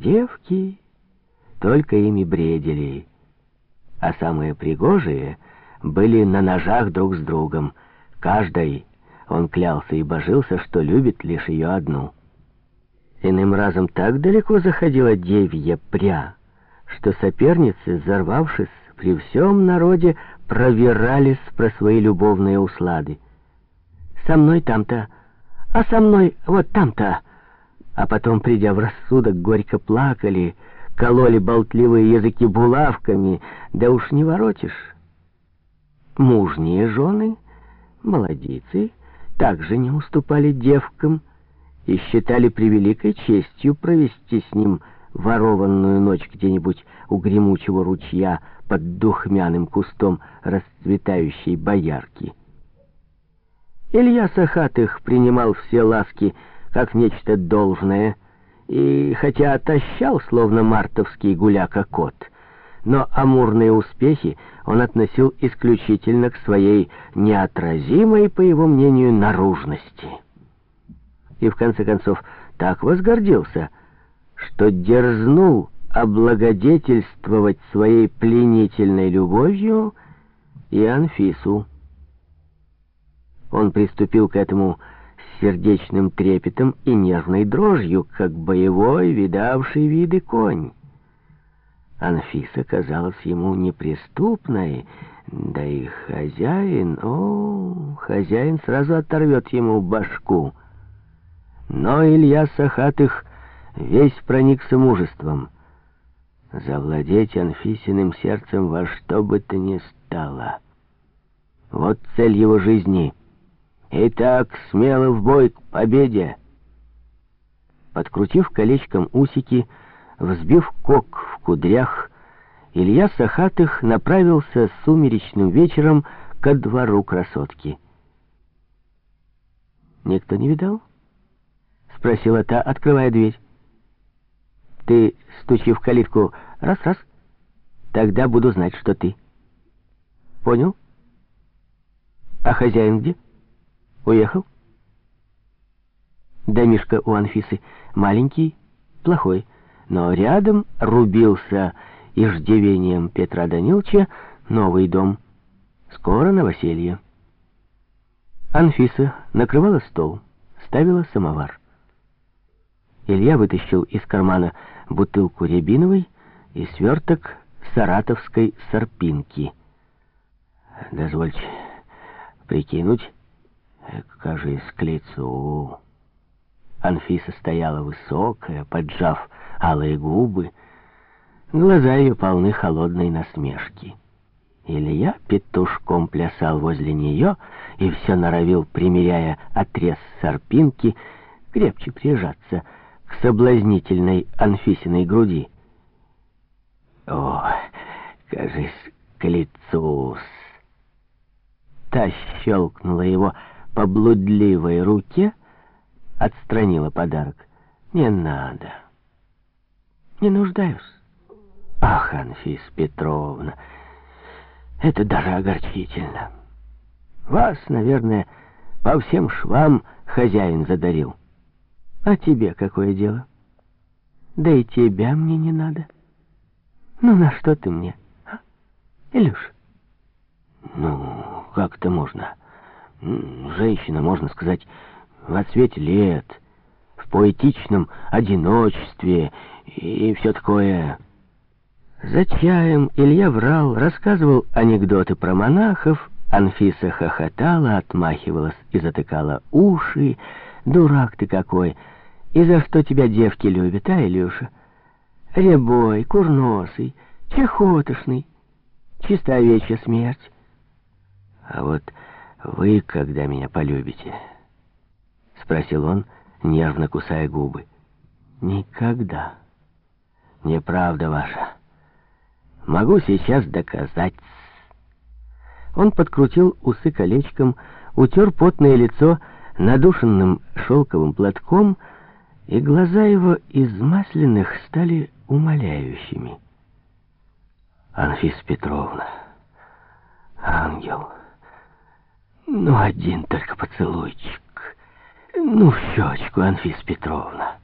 Девки только ими бредили, а самые пригожие были на ножах друг с другом. Каждой он клялся и божился, что любит лишь ее одну. Иным разом так далеко заходила девья пря, что соперницы, взорвавшись, при всем народе провирались про свои любовные услады. «Со мной там-то, а со мной вот там-то», а потом, придя в рассудок, горько плакали, кололи болтливые языки булавками, да уж не воротишь. Мужние жены, молодицы, также не уступали девкам и считали превеликой честью провести с ним ворованную ночь где-нибудь у гремучего ручья под духмяным кустом расцветающей боярки. Илья Сахатых принимал все ласки как нечто должное, и хотя отощал, словно мартовский гуляка-кот, но амурные успехи он относил исключительно к своей неотразимой, по его мнению, наружности. И в конце концов так возгордился, что дерзнул облагодетельствовать своей пленительной любовью и Анфису. Он приступил к этому сердечным трепетом и нервной дрожью, как боевой, видавший виды конь. Анфиса казалась ему неприступной, да и хозяин, о, хозяин сразу оторвет ему башку. Но Илья Сахатых весь проникся мужеством. Завладеть Анфисиным сердцем во что бы то ни стало. Вот цель его жизни — Итак, смело в бой к победе!» Подкрутив колечком усики, взбив кок в кудрях, Илья Сахатых направился сумеречным вечером ко двору красотки. «Никто не видал?» — спросила та, открывая дверь. «Ты, стучи в калитку, раз-раз, тогда буду знать, что ты. Понял? А хозяин где?» Уехал? Домишка у Анфисы маленький, плохой, но рядом рубился иждивением Петра Даниловича новый дом. Скоро новоселье. Анфиса накрывала стол, ставила самовар. Илья вытащил из кармана бутылку рябиновой и сверток саратовской сорпинки. «Дозвольте прикинуть». Кажись, к лицу. Анфиса стояла высокая, поджав алые губы. Глаза ее полны холодной насмешки. Илья петушком плясал возле нее и все норовил, примеряя отрез сорпинки, крепче прижаться к соблазнительной Анфисиной груди. О, кажись, к лицу -с. Та щелкнула его по блудливой руке, отстранила подарок. «Не надо. Не нуждаюсь». «Ах, Анфис Петровна, это даже огорчительно. Вас, наверное, по всем швам хозяин задарил. А тебе какое дело? Да и тебя мне не надо. Ну, на что ты мне, а? Илюш?» «Ну, как-то можно...» женщина, можно сказать, в отсвете лет, в поэтичном одиночестве и все такое. За чаем Илья врал, рассказывал анекдоты про монахов, Анфиса хохотала, отмахивалась и затыкала уши. «Дурак ты какой! И за что тебя девки любят, а, Илюша? Рябой, курносый, чехотошный, чистовечья смерть». А вот «Вы когда меня полюбите?» — спросил он, нервно кусая губы. «Никогда. Неправда ваша. Могу сейчас доказать». Он подкрутил усы колечком, утер потное лицо надушенным шелковым платком, и глаза его из масляных стали умоляющими. «Анфиса Петровна, ангел!» Ну, один только поцелуйчик. Ну, в щечку, Анфиса Петровна.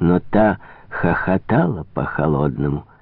Но та хохотала по-холодному —